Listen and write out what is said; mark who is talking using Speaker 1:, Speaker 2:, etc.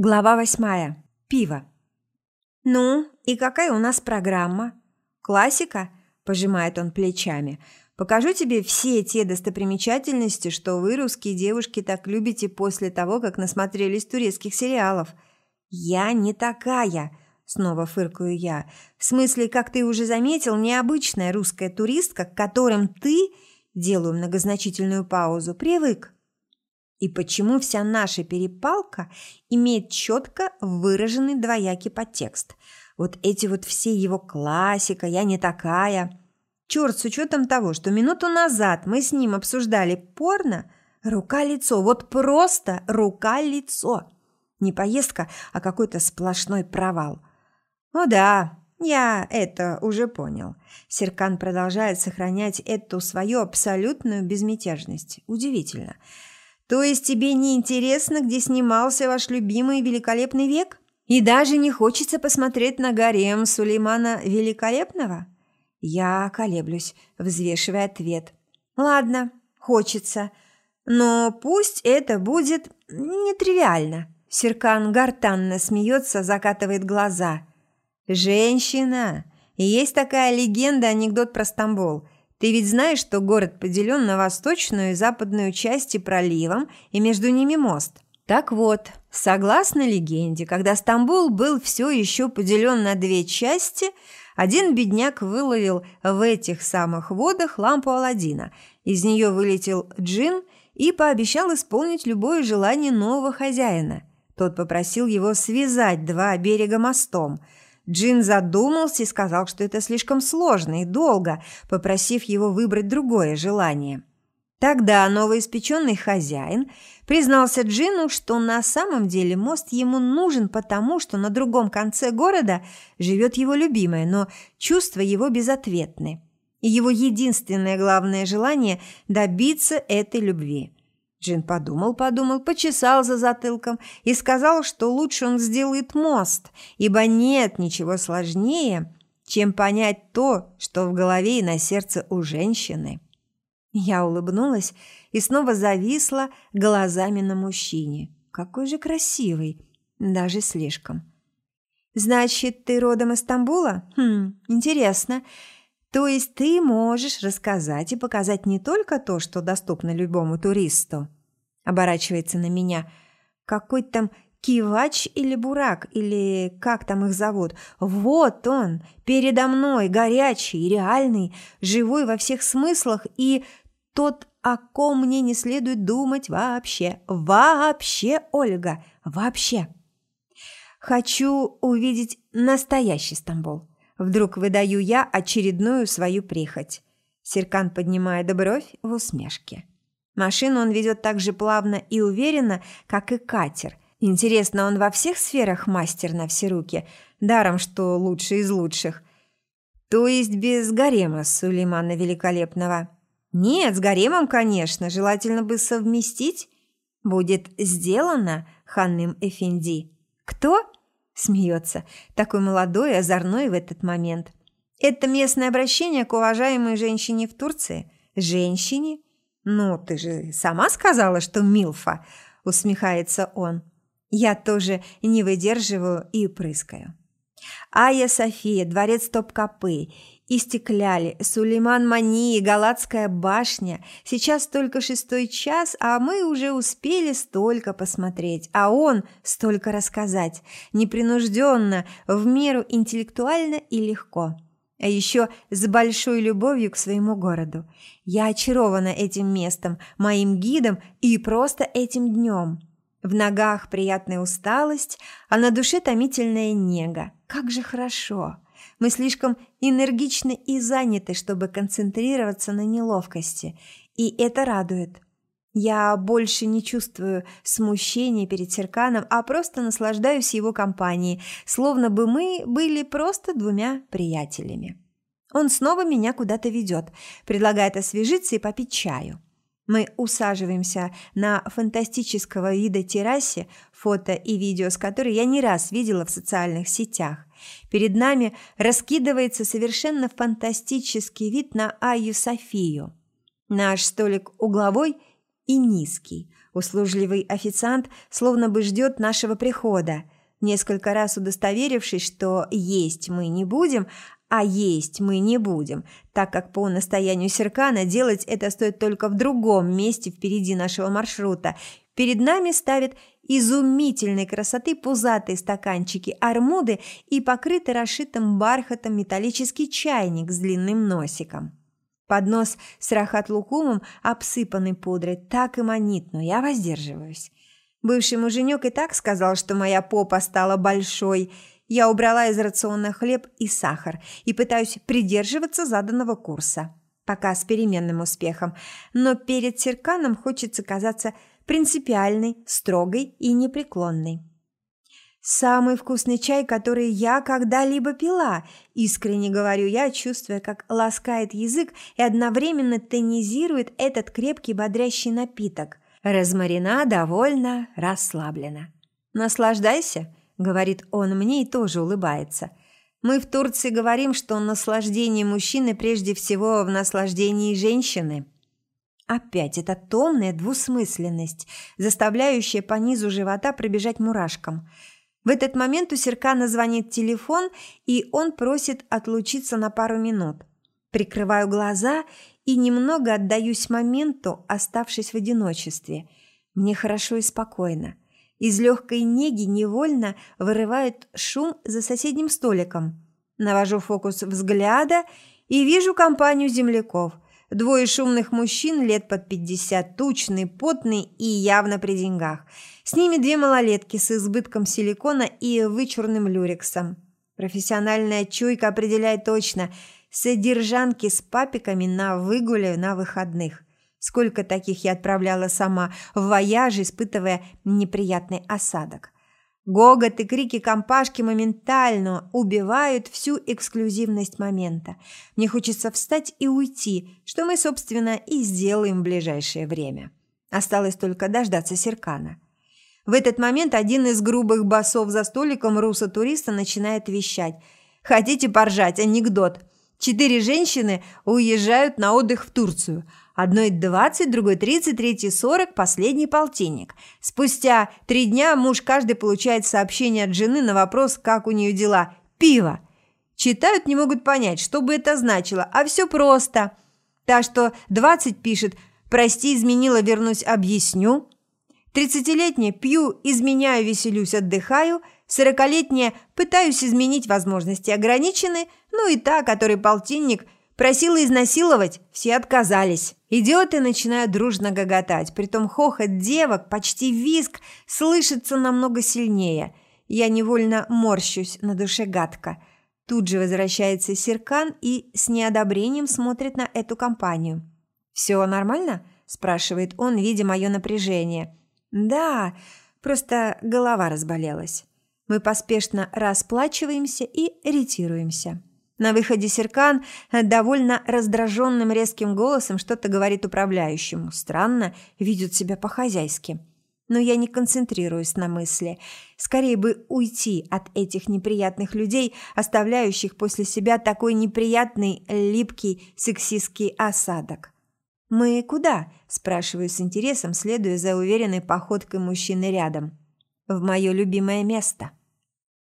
Speaker 1: Глава восьмая. Пиво. «Ну, и какая у нас программа?» «Классика?» – пожимает он плечами. «Покажу тебе все те достопримечательности, что вы, русские девушки, так любите после того, как насмотрелись турецких сериалов». «Я не такая!» – снова фыркаю я. «В смысле, как ты уже заметил, необычная русская туристка, к которым ты, делаю многозначительную паузу, привык». И почему вся наша перепалка имеет четко выраженный двоякий подтекст? Вот эти вот все его классика, я не такая. Черт, с учетом того, что минуту назад мы с ним обсуждали порно, рука-лицо, вот просто рука-лицо. Не поездка, а какой-то сплошной провал. О да, я это уже понял. Серкан продолжает сохранять эту свою абсолютную безмятежность. Удивительно. Удивительно. То есть тебе не интересно, где снимался ваш любимый великолепный век? И даже не хочется посмотреть на гарем Сулеймана Великолепного? Я колеблюсь, взвешивая ответ. Ладно, хочется. Но пусть это будет нетривиально. Серкан гортанно смеется, закатывает глаза. «Женщина! Есть такая легенда, анекдот про Стамбул – ты ведь знаешь, что город поделен на восточную и западную части проливом, и между ними мост. Так вот, согласно легенде, когда Стамбул был все еще поделен на две части, один бедняк выловил в этих самых водах лампу Аладдина. Из нее вылетел джин и пообещал исполнить любое желание нового хозяина. Тот попросил его связать два берега мостом – Джин задумался и сказал, что это слишком сложно и долго, попросив его выбрать другое желание. Тогда новоиспеченный хозяин признался Джину, что на самом деле мост ему нужен потому, что на другом конце города живет его любимая, но чувства его безответны. И его единственное главное желание – добиться этой любви – Джин подумал-подумал, почесал за затылком и сказал, что лучше он сделает мост, ибо нет ничего сложнее, чем понять то, что в голове и на сердце у женщины. Я улыбнулась и снова зависла глазами на мужчине. Какой же красивый, даже слишком. «Значит, ты родом из Стамбула? Хм, интересно. То есть ты можешь рассказать и показать не только то, что доступно любому туристу?» Оборачивается на меня. «Какой там Кивач или Бурак, или как там их зовут? Вот он, передо мной, горячий, реальный, живой во всех смыслах и тот, о ком мне не следует думать вообще. Вообще, Ольга, вообще!» «Хочу увидеть настоящий Стамбул». Вдруг выдаю я очередную свою прихоть. Серкан поднимает бровь в усмешке. Машину он ведет так же плавно и уверенно, как и катер. Интересно, он во всех сферах мастер на все руки, даром, что лучший из лучших. То есть без гарема Сулеймана Великолепного. Нет, с гаремом, конечно, желательно бы совместить. Будет сделано, Ханным Эфенди. Кто? Смеется. Такой молодой и озорной в этот момент. Это местное обращение к уважаемой женщине в Турции. Женщине? Ну, ты же сама сказала, что Милфа, усмехается он. Я тоже не выдерживаю и прыскаю. Ая София, дворец Топкапы, Истекляли, Сулейман Мани, Галатская башня. Сейчас только шестой час, а мы уже успели столько посмотреть, а он столько рассказать. Непринужденно, в меру интеллектуально и легко. А еще с большой любовью к своему городу. Я очарована этим местом, моим гидом и просто этим днем. В ногах приятная усталость, а на душе томительная нега. Как же хорошо! Мы слишком энергичны и заняты, чтобы концентрироваться на неловкости, и это радует. Я больше не чувствую смущения перед Серканом, а просто наслаждаюсь его компанией, словно бы мы были просто двумя приятелями. Он снова меня куда-то ведет, предлагает освежиться и попить чаю. Мы усаживаемся на фантастического вида террасе, фото и видео с которой я не раз видела в социальных сетях. Перед нами раскидывается совершенно фантастический вид на Айю Софию. Наш столик угловой и низкий. Услужливый официант словно бы ждет нашего прихода. Несколько раз удостоверившись, что есть мы не будем, а есть мы не будем, так как по настоянию Серкана делать это стоит только в другом месте впереди нашего маршрута. Перед нами ставят изумительной красоты пузатые стаканчики армуды и покрытый расшитым бархатом металлический чайник с длинным носиком. Поднос с рахат-лукумом, обсыпанный пудрой, так и манит, но я воздерживаюсь. Бывший муженек и так сказал, что моя попа стала большой. Я убрала из рациона хлеб и сахар и пытаюсь придерживаться заданного курса. Пока с переменным успехом. Но перед Серканом хочется казаться принципиальной, строгой и непреклонной. «Самый вкусный чай, который я когда-либо пила», – искренне говорю я, чувствуя, как ласкает язык и одновременно тонизирует этот крепкий бодрящий напиток. Розмарина довольно расслаблена. «Наслаждайся», – говорит он мне и тоже улыбается. «Мы в Турции говорим, что наслаждение мужчины прежде всего в наслаждении женщины». Опять эта томная двусмысленность, заставляющая по низу живота пробежать мурашкам. В этот момент у Серкана звонит телефон, и он просит отлучиться на пару минут. Прикрываю глаза и немного отдаюсь моменту, оставшись в одиночестве. Мне хорошо и спокойно. Из легкой неги невольно вырывает шум за соседним столиком. Навожу фокус взгляда и вижу компанию земляков – Двое шумных мужчин лет под пятьдесят, тучный, потный и явно при деньгах. С ними две малолетки с избытком силикона и вычурным люрексом. Профессиональная чуйка определяет точно содержанки с папиками на выгуле на выходных. Сколько таких я отправляла сама в вояж, испытывая неприятный осадок. Гогот и крики компашки моментально убивают всю эксклюзивность момента. Мне хочется встать и уйти, что мы, собственно, и сделаем в ближайшее время. Осталось только дождаться Серкана. В этот момент один из грубых басов за столиком руса-туриста начинает вещать. «Хотите поржать? Анекдот. Четыре женщины уезжают на отдых в Турцию – Одной двадцать, другой тридцать, третий сорок, последний полтинник. Спустя три дня муж каждый получает сообщение от жены на вопрос, как у нее дела. Пиво. Читают, не могут понять, что бы это значило, а все просто. Та, что двадцать пишет «Прости, изменила, вернусь, объясню». Тридцатилетняя «Пью, изменяю, веселюсь, отдыхаю». Сорокалетняя «Пытаюсь изменить возможности ограничены». Ну и та, который полтинник – Просила изнасиловать, все отказались. Идиоты начинают дружно гоготать, притом хохот девок, почти визг, слышится намного сильнее. Я невольно морщусь, на душе гадко. Тут же возвращается Серкан и с неодобрением смотрит на эту компанию. «Все нормально?» – спрашивает он, видя мое напряжение. «Да, просто голова разболелась». Мы поспешно расплачиваемся и ретируемся. На выходе Серкан довольно раздраженным резким голосом что-то говорит управляющему. Странно, ведет себя по-хозяйски. Но я не концентрируюсь на мысли. Скорее бы уйти от этих неприятных людей, оставляющих после себя такой неприятный, липкий, сексистский осадок. «Мы куда?» – спрашиваю с интересом, следуя за уверенной походкой мужчины рядом. «В мое любимое место».